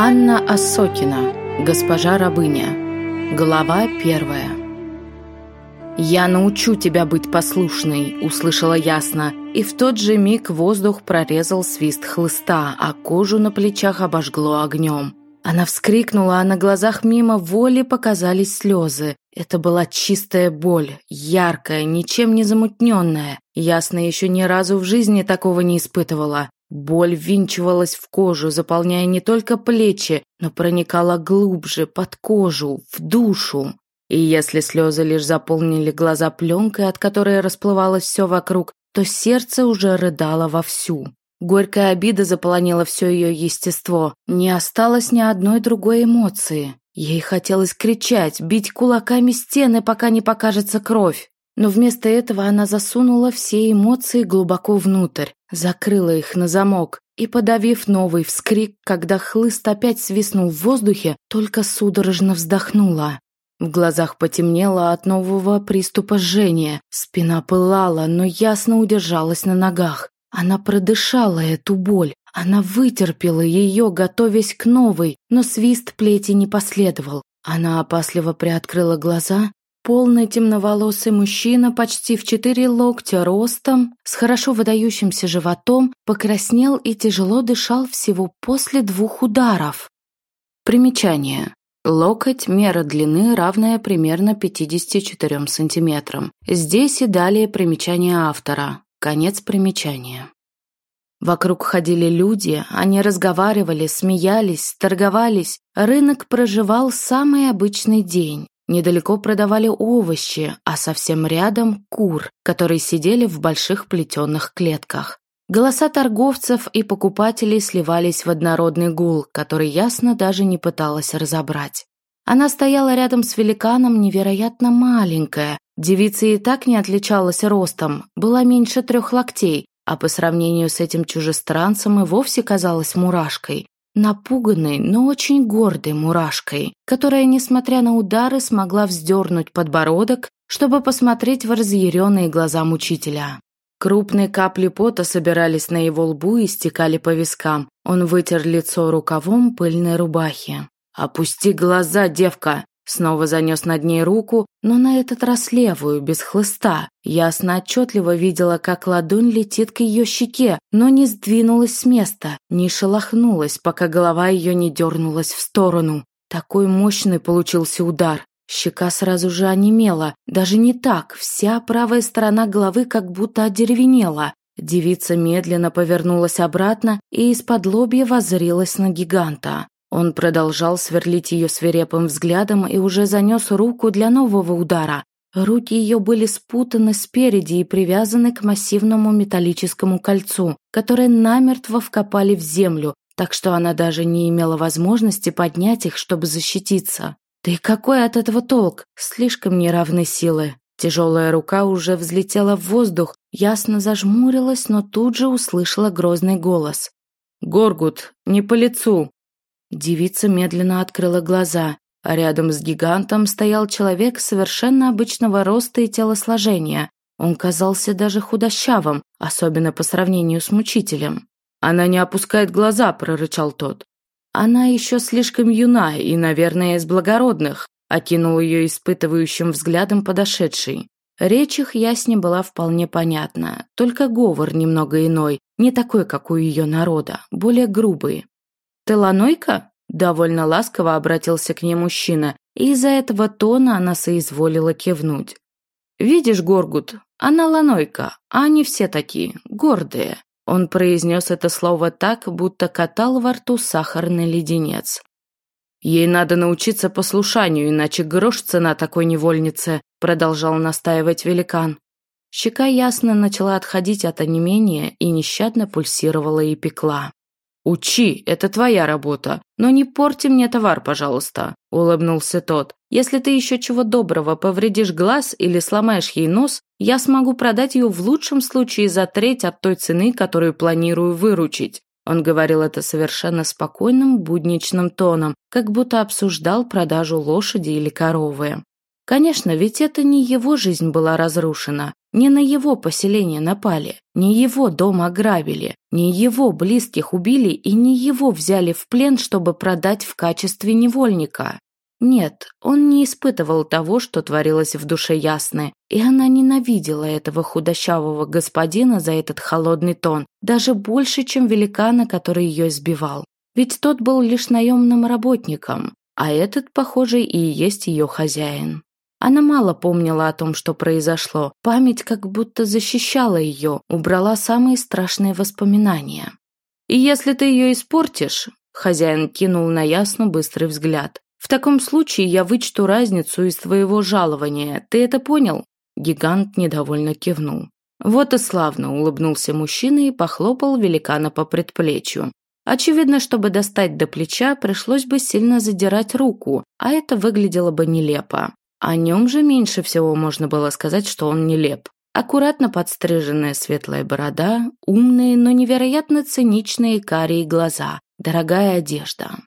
Анна Осокина, госпожа рабыня. Глава первая. «Я научу тебя быть послушной», — услышала ясно, и в тот же миг воздух прорезал свист хлыста, а кожу на плечах обожгло огнем. Она вскрикнула, а на глазах мимо воли показались слезы. Это была чистая боль, яркая, ничем не замутненная. Ясно еще ни разу в жизни такого не испытывала. Боль ввинчивалась в кожу, заполняя не только плечи, но проникала глубже, под кожу, в душу. И если слезы лишь заполнили глаза пленкой, от которой расплывалось все вокруг, то сердце уже рыдало вовсю. Горькая обида заполонила все ее естество. Не осталось ни одной другой эмоции. Ей хотелось кричать, бить кулаками стены, пока не покажется кровь. Но вместо этого она засунула все эмоции глубоко внутрь, закрыла их на замок и, подавив новый вскрик, когда хлыст опять свистнул в воздухе, только судорожно вздохнула. В глазах потемнело от нового приступа жжения, спина пылала, но ясно удержалась на ногах. Она продышала эту боль, она вытерпела ее, готовясь к новой, но свист плети не последовал. Она опасливо приоткрыла глаза Полный темноволосый мужчина, почти в четыре локтя ростом, с хорошо выдающимся животом, покраснел и тяжело дышал всего после двух ударов. Примечание. Локоть – мера длины, равная примерно 54 сантиметрам. Здесь и далее примечание автора. Конец примечания. Вокруг ходили люди, они разговаривали, смеялись, торговались. Рынок проживал самый обычный день. Недалеко продавали овощи, а совсем рядом – кур, которые сидели в больших плетеных клетках. Голоса торговцев и покупателей сливались в однородный гул, который ясно даже не пыталась разобрать. Она стояла рядом с великаном невероятно маленькая. Девица и так не отличалась ростом, была меньше трех локтей, а по сравнению с этим чужестранцем и вовсе казалась мурашкой напуганной, но очень гордой мурашкой, которая, несмотря на удары, смогла вздернуть подбородок, чтобы посмотреть в разъяренные глаза мучителя. Крупные капли пота собирались на его лбу и стекали по вискам. Он вытер лицо рукавом пыльной рубахи. «Опусти глаза, девка!» Снова занес над ней руку, но на этот раз левую, без хлыста. Ясно отчетливо видела, как ладонь летит к ее щеке, но не сдвинулась с места, не шелохнулась, пока голова ее не дернулась в сторону. Такой мощный получился удар. Щека сразу же онемела. Даже не так, вся правая сторона головы как будто одеревенела. Девица медленно повернулась обратно и из-под лобья воззрилась на гиганта. Он продолжал сверлить ее свирепым взглядом и уже занес руку для нового удара. Руки ее были спутаны спереди и привязаны к массивному металлическому кольцу, которое намертво вкопали в землю, так что она даже не имела возможности поднять их, чтобы защититься. Да и какой от этого толк? Слишком неравны силы. Тяжелая рука уже взлетела в воздух, ясно зажмурилась, но тут же услышала грозный голос. «Горгут, не по лицу!» Девица медленно открыла глаза, а рядом с гигантом стоял человек совершенно обычного роста и телосложения. Он казался даже худощавым, особенно по сравнению с мучителем. «Она не опускает глаза», – прорычал тот. «Она еще слишком юна и, наверное, из благородных», – окинул ее испытывающим взглядом подошедший. Речь их ясне была вполне понятна, только говор немного иной, не такой, как у ее народа, более грубый. «Ты ланойка?» – довольно ласково обратился к ней мужчина, и из-за этого тона она соизволила кивнуть. «Видишь, Горгут, она ланойка, а они все такие, гордые». Он произнес это слово так, будто катал во рту сахарный леденец. «Ей надо научиться послушанию, иначе грош цена такой невольницы», продолжал настаивать великан. Щека ясно начала отходить от онемения и нещадно пульсировала и пекла. «Учи, это твоя работа, но не порти мне товар, пожалуйста», – улыбнулся тот. «Если ты еще чего доброго повредишь глаз или сломаешь ей нос, я смогу продать ее в лучшем случае за треть от той цены, которую планирую выручить». Он говорил это совершенно спокойным, будничным тоном, как будто обсуждал продажу лошади или коровы. Конечно, ведь это не его жизнь была разрушена. Не на его поселение напали, не его дом ограбили, не его близких убили и не его взяли в плен, чтобы продать в качестве невольника. Нет, он не испытывал того, что творилось в душе Ясны, и она ненавидела этого худощавого господина за этот холодный тон, даже больше, чем великана, который ее избивал. Ведь тот был лишь наемным работником, а этот, похоже, и есть ее хозяин. Она мало помнила о том, что произошло. Память как будто защищала ее, убрала самые страшные воспоминания. «И если ты ее испортишь...» Хозяин кинул на Ясну быстрый взгляд. В таком случае я вычту разницу из твоего жалования. Ты это понял?» Гигант недовольно кивнул. «Вот и славно», – улыбнулся мужчина и похлопал великана по предплечью. Очевидно, чтобы достать до плеча, пришлось бы сильно задирать руку, а это выглядело бы нелепо. О нем же меньше всего можно было сказать, что он нелеп. Аккуратно подстриженная светлая борода, умные, но невероятно циничные карие глаза, дорогая одежда.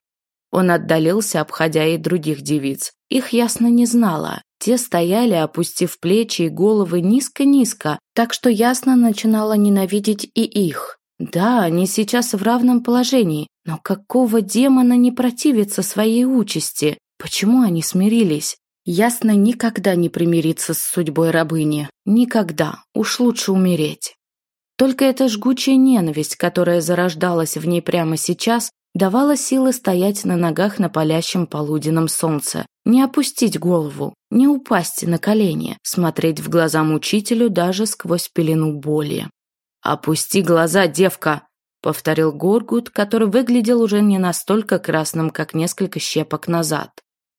Он отдалился, обходя и других девиц. Их ясно не знала. Те стояли, опустив плечи и головы низко-низко, так что ясно начинала ненавидеть и их. Да, они сейчас в равном положении, но какого демона не противиться своей участи? Почему они смирились? Ясно никогда не примириться с судьбой рабыни. Никогда. Уж лучше умереть. Только эта жгучая ненависть, которая зарождалась в ней прямо сейчас, давала силы стоять на ногах на палящем полуденном солнце, не опустить голову, не упасть на колени, смотреть в глаза мучителю даже сквозь пелену боли. «Опусти глаза, девка!» — повторил Горгут, который выглядел уже не настолько красным, как несколько щепок назад.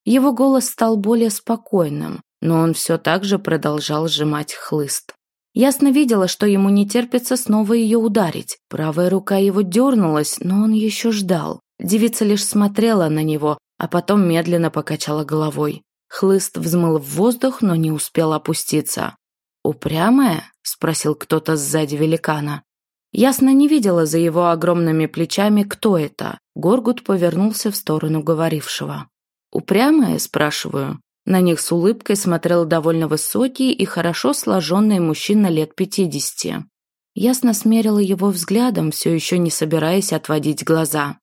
Его голос стал более спокойным, но он все так же продолжал сжимать хлыст. Ясно видела, что ему не терпится снова ее ударить. Правая рука его дернулась, но он еще ждал. Девица лишь смотрела на него, а потом медленно покачала головой. Хлыст взмыл в воздух, но не успел опуститься. «Упрямая?» – спросил кто-то сзади великана. Ясно не видела за его огромными плечами, кто это. Горгут повернулся в сторону говорившего. «Упрямая?» – спрашиваю. На них с улыбкой смотрел довольно высокий и хорошо сложенный мужчина лет пятидесяти. Ясно смерила его взглядом, все еще не собираясь отводить глаза.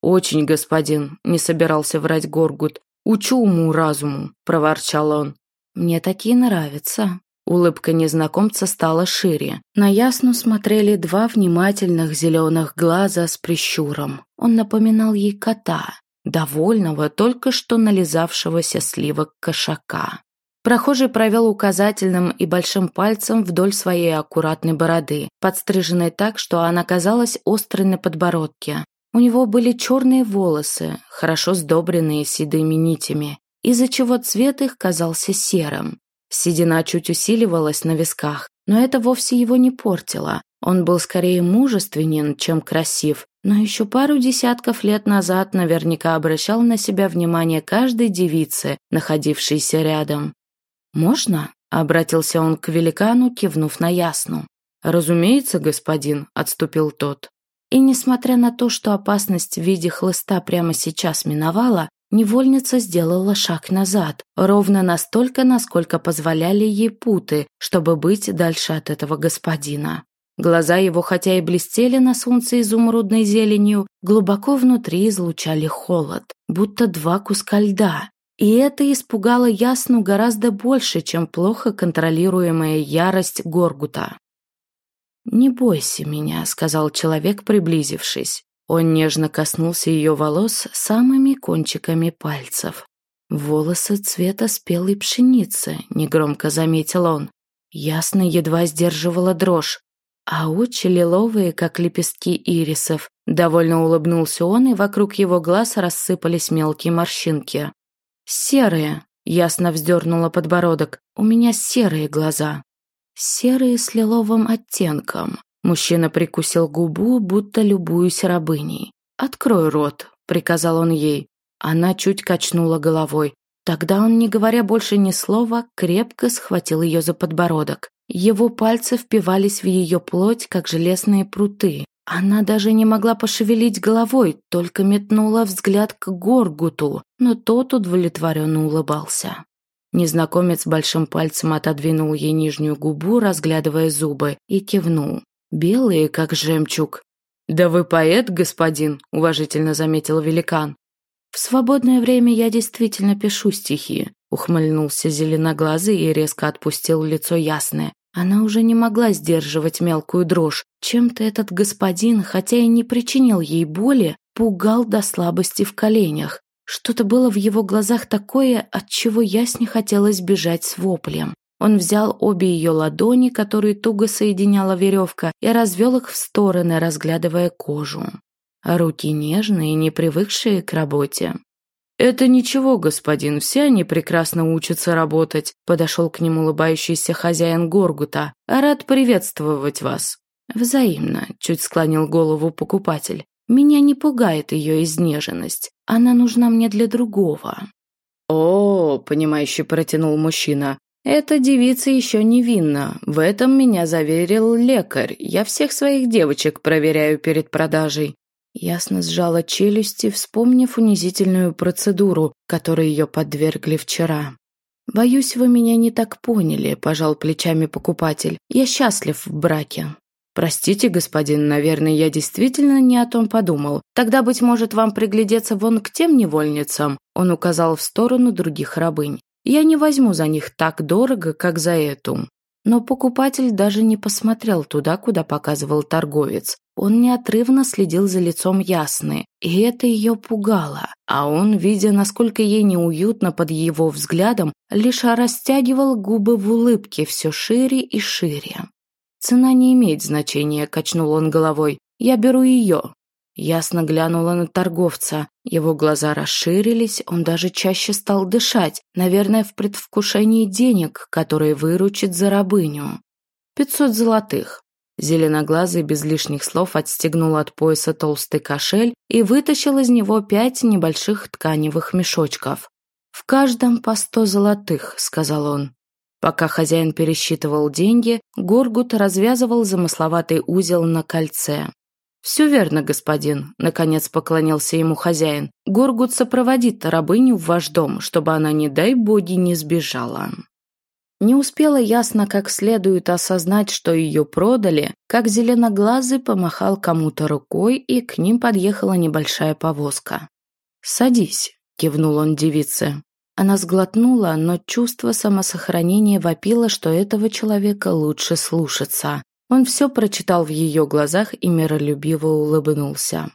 «Очень, господин», – не собирался врать Горгут. «Учу уму-разуму», – проворчал он. «Мне такие нравятся». Улыбка незнакомца стала шире. На Ясну смотрели два внимательных зеленых глаза с прищуром. Он напоминал ей кота довольного, только что нализавшегося сливок кошака. Прохожий провел указательным и большим пальцем вдоль своей аккуратной бороды, подстриженной так, что она казалась острой на подбородке. У него были черные волосы, хорошо сдобренные седыми нитями, из-за чего цвет их казался серым. Седина чуть усиливалась на висках, но это вовсе его не портило. Он был скорее мужественен, чем красив, но еще пару десятков лет назад наверняка обращал на себя внимание каждой девицы, находившейся рядом. «Можно?» – обратился он к великану, кивнув на ясну. «Разумеется, господин», – отступил тот. И несмотря на то, что опасность в виде хлыста прямо сейчас миновала, невольница сделала шаг назад, ровно настолько, насколько позволяли ей путы, чтобы быть дальше от этого господина. Глаза его, хотя и блестели на солнце изумрудной зеленью, глубоко внутри излучали холод, будто два куска льда. И это испугало Ясну гораздо больше, чем плохо контролируемая ярость Горгута. «Не бойся меня», — сказал человек, приблизившись. Он нежно коснулся ее волос самыми кончиками пальцев. «Волосы цвета спелой пшеницы», — негромко заметил он. Ясно едва сдерживала дрожь а очи лиловые, как лепестки ирисов. Довольно улыбнулся он, и вокруг его глаз рассыпались мелкие морщинки. «Серые», — ясно вздернула подбородок, — «у меня серые глаза». «Серые с лиловым оттенком». Мужчина прикусил губу, будто любуюсь рабыней. «Открой рот», — приказал он ей. Она чуть качнула головой. Тогда он, не говоря больше ни слова, крепко схватил ее за подбородок. Его пальцы впивались в ее плоть, как железные пруты. Она даже не могла пошевелить головой, только метнула взгляд к Горгуту, но тот удовлетворенно улыбался. Незнакомец большим пальцем отодвинул ей нижнюю губу, разглядывая зубы, и кивнул. Белые, как жемчуг. «Да вы поэт, господин», — уважительно заметил великан. «В свободное время я действительно пишу стихи», — ухмыльнулся зеленоглазый и резко отпустил лицо ясное. Она уже не могла сдерживать мелкую дрожь. Чем-то этот господин, хотя и не причинил ей боли, пугал до слабости в коленях. Что-то было в его глазах такое, от чего ясне хотелось бежать с воплем. Он взял обе ее ладони, которые туго соединяла веревка, и развел их в стороны, разглядывая кожу. руки нежные, не привыкшие к работе. «Это ничего, господин, все они прекрасно учатся работать», подошел к ним улыбающийся хозяин Горгута. «Рад приветствовать вас». «Взаимно», — чуть склонил голову покупатель. «Меня не пугает ее изнеженность. Она нужна мне для другого». «О, — понимающе протянул мужчина, — эта девица еще невинна. В этом меня заверил лекарь. Я всех своих девочек проверяю перед продажей. Ясно сжала челюсти, вспомнив унизительную процедуру, которой ее подвергли вчера. «Боюсь, вы меня не так поняли», – пожал плечами покупатель. «Я счастлив в браке». «Простите, господин, наверное, я действительно не о том подумал. Тогда, быть может, вам приглядеться вон к тем невольницам?» Он указал в сторону других рабынь. «Я не возьму за них так дорого, как за эту». Но покупатель даже не посмотрел туда, куда показывал торговец. Он неотрывно следил за лицом Ясны, и это ее пугало. А он, видя, насколько ей неуютно под его взглядом, лишь растягивал губы в улыбке все шире и шире. «Цена не имеет значения», – качнул он головой. «Я беру ее». Ясно глянула на торговца. Его глаза расширились, он даже чаще стал дышать, наверное, в предвкушении денег, которые выручит за рабыню. «Пятьсот золотых». Зеленоглазый без лишних слов отстегнул от пояса толстый кошель и вытащил из него пять небольших тканевых мешочков. «В каждом по сто золотых», — сказал он. Пока хозяин пересчитывал деньги, Горгут развязывал замысловатый узел на кольце. «Все верно, господин», — наконец поклонился ему хозяин. «Горгут сопроводит рабыню в ваш дом, чтобы она, не дай боги, не сбежала». Не успела ясно как следует осознать, что ее продали, как зеленоглазый помахал кому-то рукой, и к ним подъехала небольшая повозка. «Садись», — кивнул он девице. Она сглотнула, но чувство самосохранения вопило, что этого человека лучше слушаться. Он все прочитал в ее глазах и миролюбиво улыбнулся.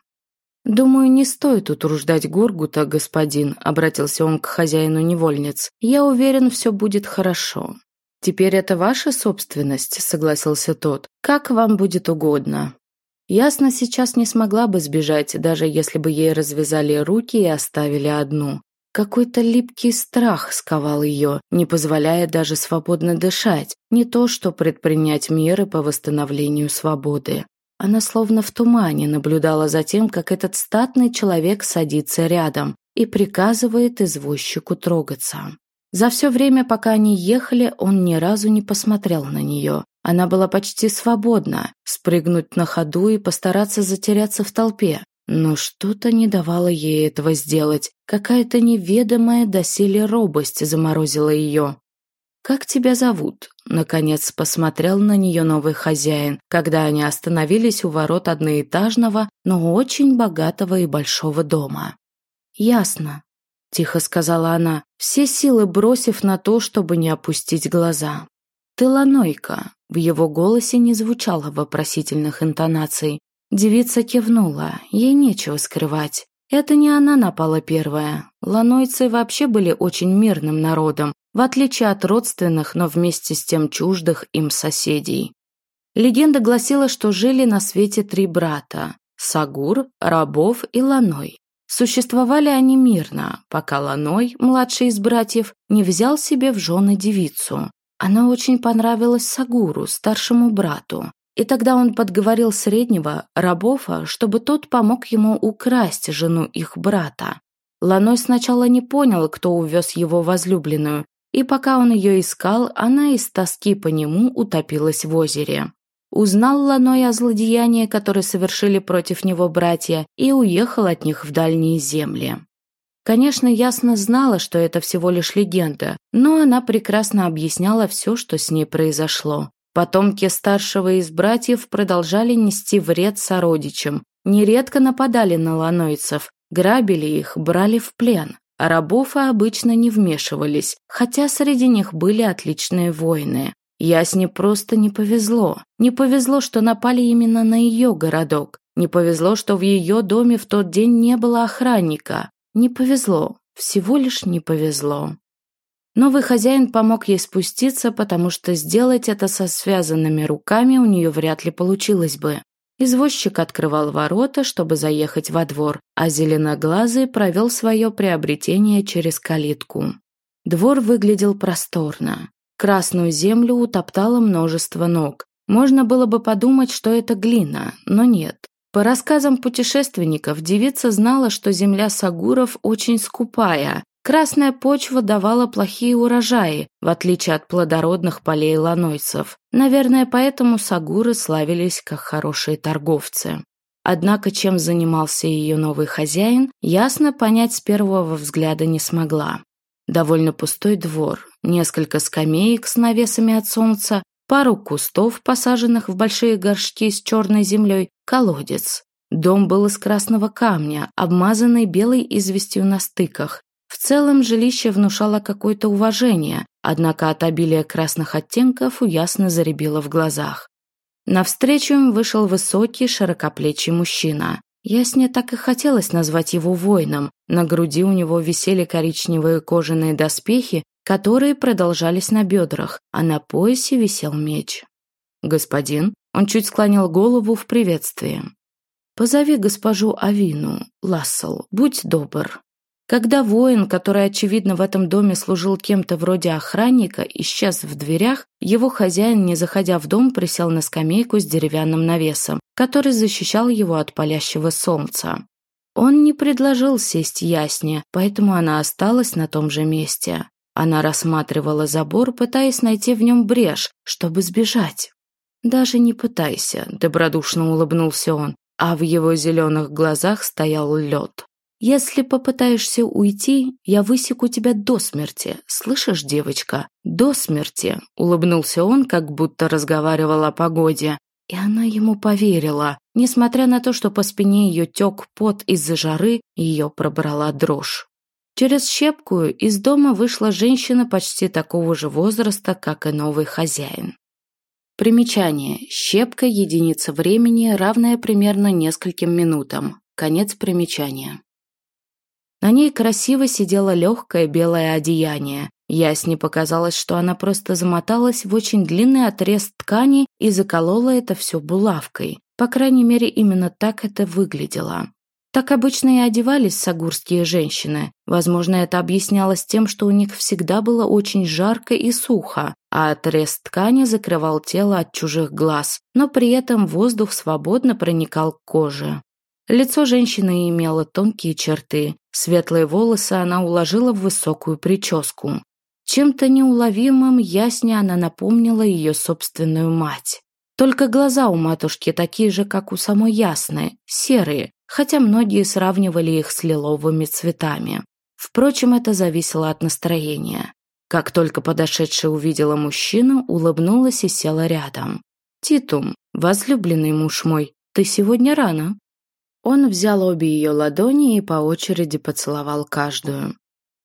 «Думаю, не стоит утруждать Горгута, господин», — обратился он к хозяину невольниц. «Я уверен, все будет хорошо». «Теперь это ваша собственность», — согласился тот. «Как вам будет угодно». Ясно сейчас не смогла бы сбежать, даже если бы ей развязали руки и оставили одну. Какой-то липкий страх сковал ее, не позволяя даже свободно дышать, не то что предпринять меры по восстановлению свободы. Она словно в тумане наблюдала за тем, как этот статный человек садится рядом и приказывает извозчику трогаться. За все время, пока они ехали, он ни разу не посмотрел на нее. Она была почти свободна, спрыгнуть на ходу и постараться затеряться в толпе. Но что-то не давало ей этого сделать. Какая-то неведомая доселе робость заморозила ее. «Как тебя зовут?» Наконец посмотрел на нее новый хозяин, когда они остановились у ворот одноэтажного, но очень богатого и большого дома. «Ясно», – тихо сказала она, все силы бросив на то, чтобы не опустить глаза. «Ты ланойка», – в его голосе не звучало вопросительных интонаций. Девица кивнула, ей нечего скрывать. Это не она напала первая. Ланойцы вообще были очень мирным народом, в отличие от родственных, но вместе с тем чуждых им соседей. Легенда гласила, что жили на свете три брата – Сагур, Рабов и Ланой. Существовали они мирно, пока Ланой, младший из братьев, не взял себе в жены девицу. Она очень понравилась Сагуру, старшему брату, и тогда он подговорил среднего, Рабофа, чтобы тот помог ему украсть жену их брата. Ланой сначала не понял, кто увез его возлюбленную, и пока он ее искал, она из тоски по нему утопилась в озере. Узнал Ланой о злодеянии, которое совершили против него братья, и уехал от них в дальние земли. Конечно, ясно знала, что это всего лишь легенда, но она прекрасно объясняла все, что с ней произошло. Потомки старшего из братьев продолжали нести вред сородичам, нередко нападали на ланойцев, грабили их, брали в плен. А рабов обычно не вмешивались, хотя среди них были отличные воины. Ясне просто не повезло. Не повезло, что напали именно на ее городок. Не повезло, что в ее доме в тот день не было охранника. Не повезло. Всего лишь не повезло. Новый хозяин помог ей спуститься, потому что сделать это со связанными руками у нее вряд ли получилось бы. Извозчик открывал ворота, чтобы заехать во двор, а зеленоглазый провел свое приобретение через калитку. Двор выглядел просторно. Красную землю утоптало множество ног. Можно было бы подумать, что это глина, но нет. По рассказам путешественников, девица знала, что земля сагуров очень скупая, Красная почва давала плохие урожаи, в отличие от плодородных полей ланойцев. Наверное, поэтому сагуры славились как хорошие торговцы. Однако, чем занимался ее новый хозяин, ясно понять с первого взгляда не смогла. Довольно пустой двор, несколько скамеек с навесами от солнца, пару кустов, посаженных в большие горшки с черной землей, колодец. Дом был из красного камня, обмазанный белой известью на стыках, в целом жилище внушало какое-то уважение, однако от обилия красных оттенков уясно заребило в глазах. Навстречу им вышел высокий, широкоплечий мужчина. Ясне так и хотелось назвать его воином. На груди у него висели коричневые кожаные доспехи, которые продолжались на бедрах, а на поясе висел меч. «Господин?» Он чуть склонил голову в приветствии. «Позови госпожу Авину, Лассел, будь добр». Когда воин, который, очевидно, в этом доме служил кем-то вроде охранника, исчез в дверях, его хозяин, не заходя в дом, присел на скамейку с деревянным навесом, который защищал его от палящего солнца. Он не предложил сесть ясне, поэтому она осталась на том же месте. Она рассматривала забор, пытаясь найти в нем брешь, чтобы сбежать. «Даже не пытайся», – добродушно улыбнулся он, а в его зеленых глазах стоял лед. Если попытаешься уйти, я высеку тебя до смерти. Слышишь, девочка? До смерти!» Улыбнулся он, как будто разговаривал о погоде. И она ему поверила. Несмотря на то, что по спине ее тек пот из-за жары, ее пробрала дрожь. Через щепку из дома вышла женщина почти такого же возраста, как и новый хозяин. Примечание. Щепка – единица времени, равная примерно нескольким минутам. Конец примечания. На ней красиво сидело легкое белое одеяние. Ясне показалось, что она просто замоталась в очень длинный отрез ткани и заколола это все булавкой. По крайней мере, именно так это выглядело. Так обычно и одевались сагурские женщины. Возможно, это объяснялось тем, что у них всегда было очень жарко и сухо, а отрез ткани закрывал тело от чужих глаз, но при этом воздух свободно проникал к коже. Лицо женщины имело тонкие черты. Светлые волосы она уложила в высокую прическу. Чем-то неуловимым ясне она напомнила ее собственную мать. Только глаза у матушки такие же, как у самой Ясны, серые, хотя многие сравнивали их с лиловыми цветами. Впрочем, это зависело от настроения. Как только подошедшая увидела мужчину, улыбнулась и села рядом. «Титум, возлюбленный муж мой, ты сегодня рано. Он взял обе ее ладони и по очереди поцеловал каждую.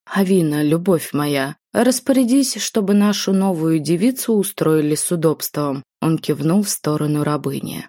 «Авина, любовь моя, распорядись, чтобы нашу новую девицу устроили с удобством», он кивнул в сторону рабыни.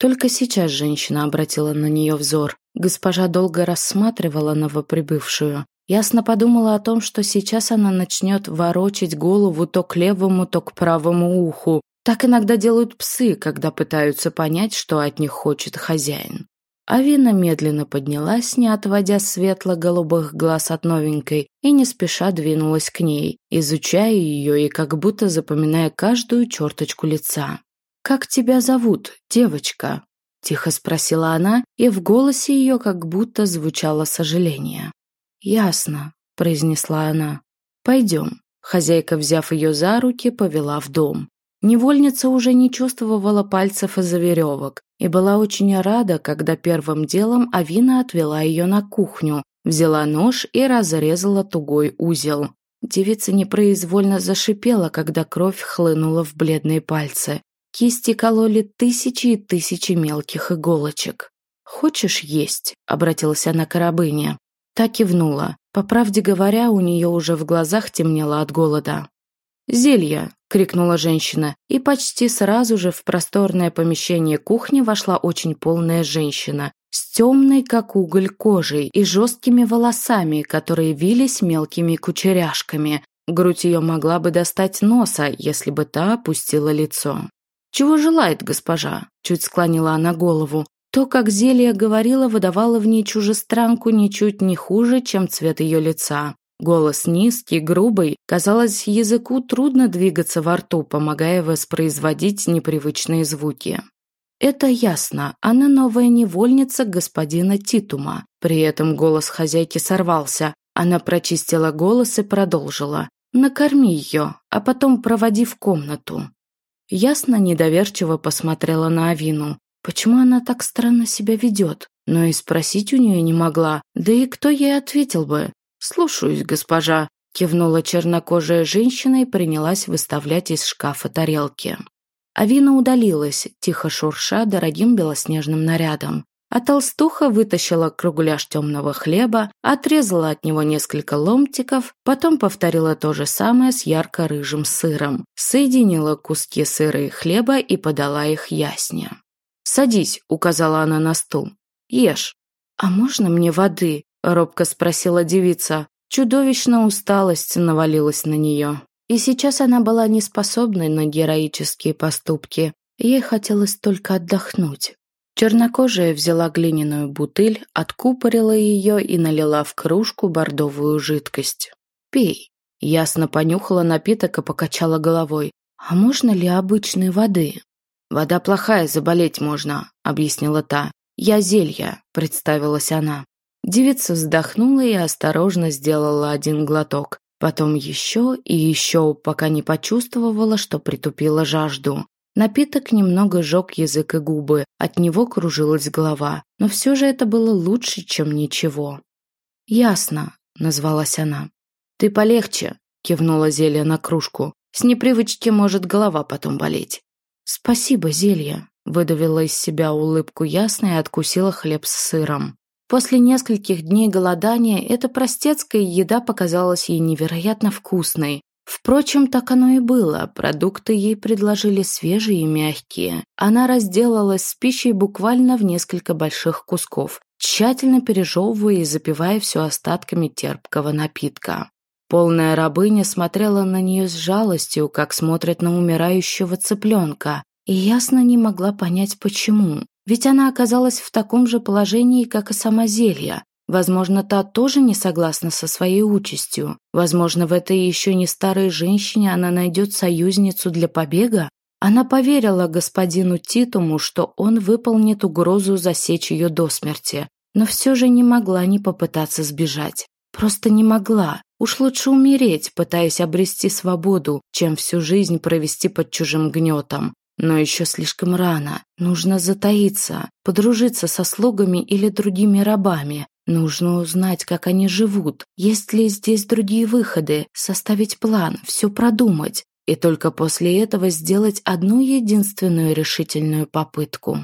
Только сейчас женщина обратила на нее взор. Госпожа долго рассматривала новоприбывшую. Ясно подумала о том, что сейчас она начнет ворочать голову то к левому, то к правому уху. Так иногда делают псы, когда пытаются понять, что от них хочет хозяин. Авина медленно поднялась, не отводя светло-голубых глаз от новенькой, и не спеша двинулась к ней, изучая ее и как будто запоминая каждую черточку лица. «Как тебя зовут, девочка?» – тихо спросила она, и в голосе ее как будто звучало сожаление. «Ясно», – произнесла она. «Пойдем». Хозяйка, взяв ее за руки, повела в дом. Невольница уже не чувствовала пальцев из-за веревок и была очень рада, когда первым делом Авина отвела ее на кухню, взяла нож и разрезала тугой узел. Девица непроизвольно зашипела, когда кровь хлынула в бледные пальцы. Кисти кололи тысячи и тысячи мелких иголочек. «Хочешь есть?» – обратилась она к рабыне. Та кивнула. По правде говоря, у нее уже в глазах темнело от голода. «Зелье!» – крикнула женщина, и почти сразу же в просторное помещение кухни вошла очень полная женщина с темной, как уголь, кожей и жесткими волосами, которые вились мелкими кучеряшками. Грудь ее могла бы достать носа, если бы та опустила лицо. «Чего желает госпожа?» – чуть склонила она голову. То, как зелье говорило, выдавало в ней чужестранку ничуть не хуже, чем цвет ее лица. Голос низкий, грубый, казалось, языку трудно двигаться во рту, помогая воспроизводить непривычные звуки. Это ясно, она новая невольница господина Титума. При этом голос хозяйки сорвался. Она прочистила голос и продолжила. «Накорми ее, а потом проводи в комнату». Ясно недоверчиво посмотрела на Авину. Почему она так странно себя ведет? Но и спросить у нее не могла, да и кто ей ответил бы? «Слушаюсь, госпожа», – кивнула чернокожая женщина и принялась выставлять из шкафа тарелки. Авина удалилась, тихо шурша дорогим белоснежным нарядом. А толстуха вытащила кругляш темного хлеба, отрезала от него несколько ломтиков, потом повторила то же самое с ярко-рыжим сыром, соединила куски сыра и хлеба и подала их ясне. «Садись», — указала она на стул. «Ешь». «А можно мне воды?» — робко спросила девица. Чудовищная усталость навалилась на нее. И сейчас она была не способной на героические поступки. Ей хотелось только отдохнуть. Чернокожая взяла глиняную бутыль, откупорила ее и налила в кружку бордовую жидкость. «Пей». Ясно понюхала напиток и покачала головой. «А можно ли обычной воды?» «Вода плохая, заболеть можно», — объяснила та. «Я зелья», — представилась она. Девица вздохнула и осторожно сделала один глоток. Потом еще и еще, пока не почувствовала, что притупила жажду. Напиток немного жег язык и губы, от него кружилась голова, но все же это было лучше, чем ничего. «Ясно», — назвалась она. «Ты полегче», — кивнула зелье на кружку. «С непривычки может голова потом болеть». «Спасибо, зелье», — выдавила из себя улыбку ясно и откусила хлеб с сыром. После нескольких дней голодания эта простецкая еда показалась ей невероятно вкусной. Впрочем, так оно и было. Продукты ей предложили свежие и мягкие. Она разделалась с пищей буквально в несколько больших кусков, тщательно пережевывая и запивая все остатками терпкого напитка. Полная рабыня смотрела на нее с жалостью, как смотрят на умирающего цыпленка, и ясно не могла понять, почему. Ведь она оказалась в таком же положении, как и сама Зелья. Возможно, та тоже не согласна со своей участью. Возможно, в этой еще не старой женщине она найдет союзницу для побега. Она поверила господину Титуму, что он выполнит угрозу засечь ее до смерти, но все же не могла не попытаться сбежать. Просто не могла. Уж лучше умереть, пытаясь обрести свободу, чем всю жизнь провести под чужим гнетом. Но еще слишком рано. Нужно затаиться, подружиться со слугами или другими рабами. Нужно узнать, как они живут, есть ли здесь другие выходы, составить план, все продумать. И только после этого сделать одну единственную решительную попытку.